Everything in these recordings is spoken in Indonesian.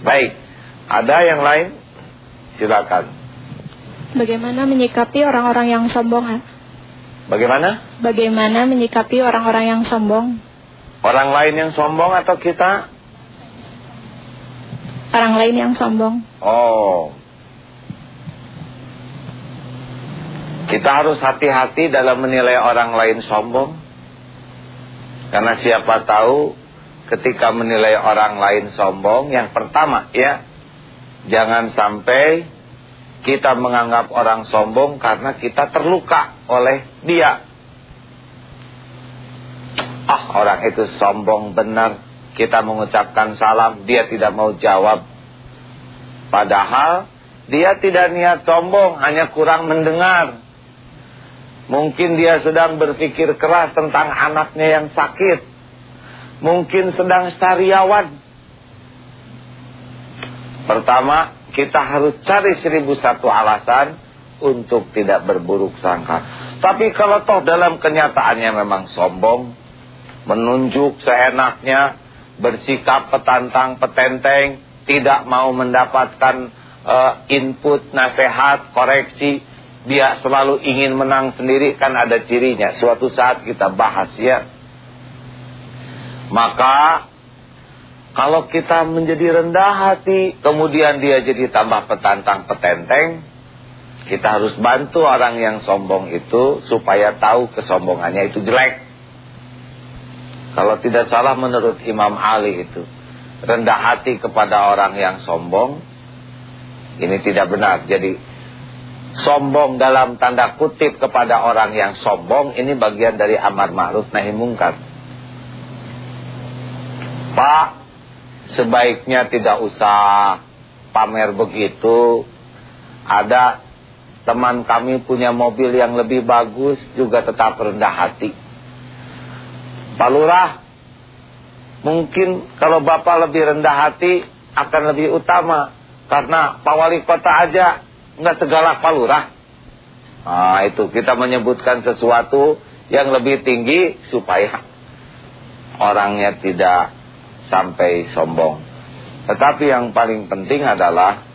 Baik, ada yang lain? Silakan. Bagaimana menyikapi orang-orang yang sombong? Bagaimana? Bagaimana menyikapi orang-orang yang sombong? Orang lain yang sombong atau kita? Orang lain yang sombong. Oh. Kita harus hati-hati dalam menilai orang lain sombong. Karena siapa tahu ketika menilai orang lain sombong, yang pertama ya, jangan sampai kita menganggap orang sombong karena kita terluka oleh dia. Ah, orang itu sombong benar. Kita mengucapkan salam, dia tidak mau jawab. Padahal dia tidak niat sombong, hanya kurang mendengar. Mungkin dia sedang berpikir keras tentang anaknya yang sakit. Mungkin sedang sariawan. Pertama, kita harus cari seribu satu alasan untuk tidak berburuk sangka. Tapi kalau toh dalam kenyataannya memang sombong, menunjuk seenaknya, bersikap petantang petenteng, tidak mau mendapatkan uh, input, nasihat, koreksi, dia selalu ingin menang sendiri kan ada cirinya. Suatu saat kita bahas ya. Maka kalau kita menjadi rendah hati, kemudian dia jadi tambah petantang petenteng, kita harus bantu orang yang sombong itu supaya tahu kesombongannya itu jelek. Kalau tidak salah menurut Imam Ali itu, rendah hati kepada orang yang sombong, ini tidak benar. Jadi sombong dalam tanda kutip kepada orang yang sombong ini bagian dari amar ma'ruf nahi mungkar. Pak, sebaiknya tidak usah pamer begitu. Ada teman kami punya mobil yang lebih bagus juga tetap rendah hati. Pak Lurah, mungkin kalau Bapak lebih rendah hati akan lebih utama. Karena Pak Wali Kota aja Enggak segala Pak Lurah. Nah, itu kita menyebutkan sesuatu yang lebih tinggi supaya orangnya tidak sampai sombong. Tetapi yang paling penting adalah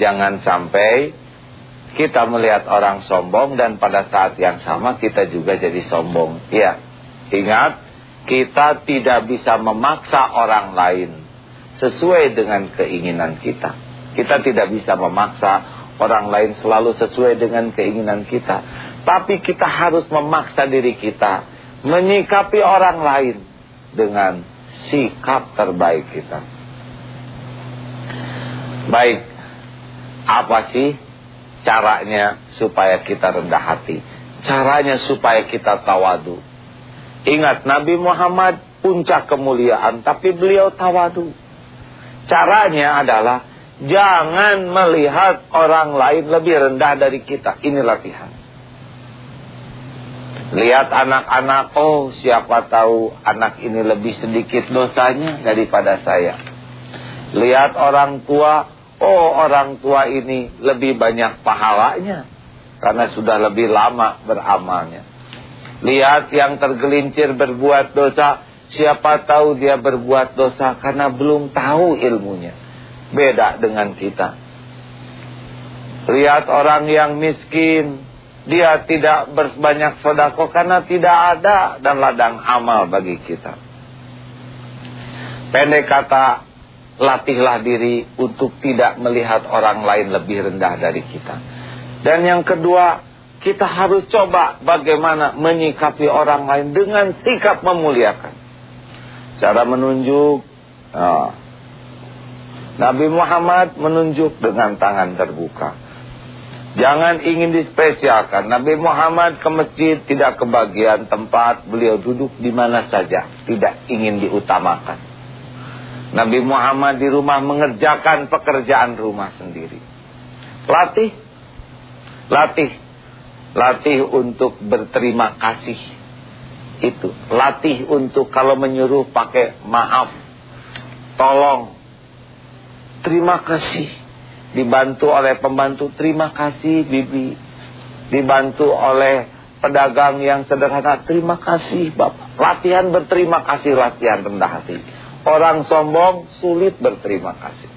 jangan sampai kita melihat orang sombong dan pada saat yang sama kita juga jadi sombong. Ya, ingat kita tidak bisa memaksa orang lain sesuai dengan keinginan kita. Kita tidak bisa memaksa orang lain selalu sesuai dengan keinginan kita. Tapi kita harus memaksa diri kita menyikapi orang lain dengan sikap terbaik kita. Baik, apa sih caranya supaya kita rendah hati? Caranya supaya kita tawadu. Ingat Nabi Muhammad puncak kemuliaan tapi beliau tawadu. Caranya adalah Jangan melihat orang lain lebih rendah dari kita. Ini latihan. Lihat anak-anak, oh siapa tahu anak ini lebih sedikit dosanya daripada saya. Lihat orang tua, oh orang tua ini lebih banyak pahalanya. Karena sudah lebih lama beramalnya. Lihat yang tergelincir berbuat dosa, siapa tahu dia berbuat dosa karena belum tahu ilmunya beda dengan kita. Lihat orang yang miskin, dia tidak berbanyak sodako karena tidak ada dan ladang amal bagi kita. Pendek kata, latihlah diri untuk tidak melihat orang lain lebih rendah dari kita. Dan yang kedua, kita harus coba bagaimana menyikapi orang lain dengan sikap memuliakan. Cara menunjuk, oh, Nabi Muhammad menunjuk dengan tangan terbuka. Jangan ingin dispesialkan. Nabi Muhammad ke masjid tidak kebagian tempat beliau duduk di mana saja. Tidak ingin diutamakan. Nabi Muhammad di rumah mengerjakan pekerjaan rumah sendiri. Latih. Latih. Latih untuk berterima kasih. Itu. Latih untuk kalau menyuruh pakai maaf. Tolong terima kasih. Dibantu oleh pembantu, terima kasih bibi. Dibantu oleh pedagang yang sederhana, terima kasih bapak. Latihan berterima kasih, latihan rendah hati. Orang sombong sulit berterima kasih.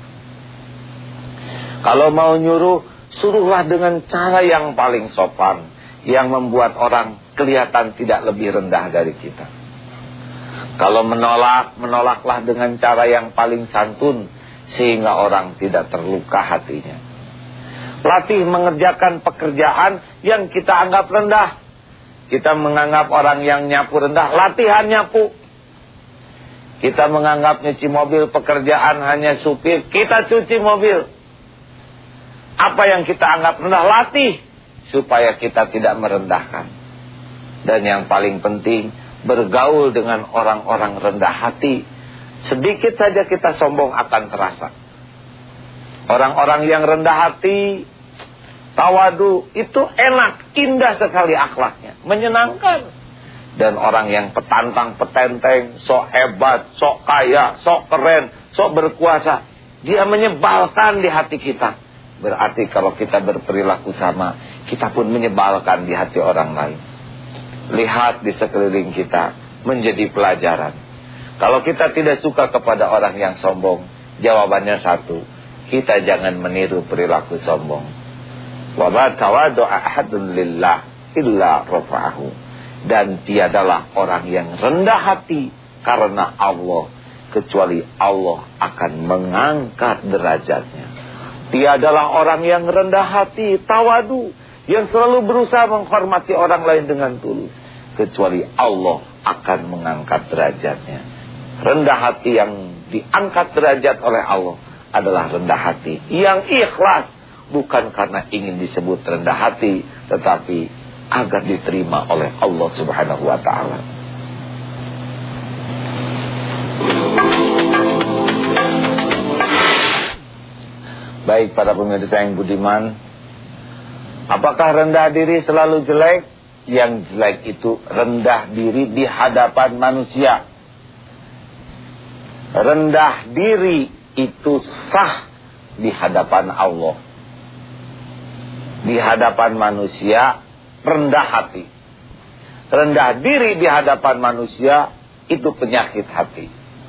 Kalau mau nyuruh, suruhlah dengan cara yang paling sopan. Yang membuat orang kelihatan tidak lebih rendah dari kita. Kalau menolak, menolaklah dengan cara yang paling santun. Sehingga orang tidak terluka hatinya. Latih mengerjakan pekerjaan yang kita anggap rendah. Kita menganggap orang yang nyapu rendah, latihan nyapu. Kita menganggap nyuci mobil pekerjaan hanya supir, kita cuci mobil. Apa yang kita anggap rendah, latih. Supaya kita tidak merendahkan. Dan yang paling penting, bergaul dengan orang-orang rendah hati. Sedikit saja kita sombong akan terasa. Orang-orang yang rendah hati, tawadu, itu enak, indah sekali akhlaknya. Menyenangkan dan orang yang petantang, petenteng, sok hebat, sok kaya, sok keren, sok berkuasa, dia menyebalkan di hati kita. Berarti kalau kita berperilaku sama, kita pun menyebalkan di hati orang lain. Lihat di sekeliling kita, menjadi pelajaran. Kalau kita tidak suka kepada orang yang sombong, jawabannya satu, kita jangan meniru perilaku sombong. Wa ma tawadu'a ahadun lillah dan tiadalah orang yang rendah hati karena Allah kecuali Allah akan mengangkat derajatnya. Tiadalah orang yang rendah hati, tawadu, yang selalu berusaha menghormati orang lain dengan tulus kecuali Allah akan mengangkat derajatnya. Rendah hati yang diangkat derajat oleh Allah adalah rendah hati yang ikhlas bukan karena ingin disebut rendah hati tetapi agar diterima oleh Allah Subhanahu wa taala. Baik para pemirsa yang budiman, apakah rendah diri selalu jelek? Yang jelek itu rendah diri di hadapan manusia. Rendah diri itu sah di hadapan Allah. Di hadapan manusia rendah hati. Rendah diri di hadapan manusia itu penyakit hati.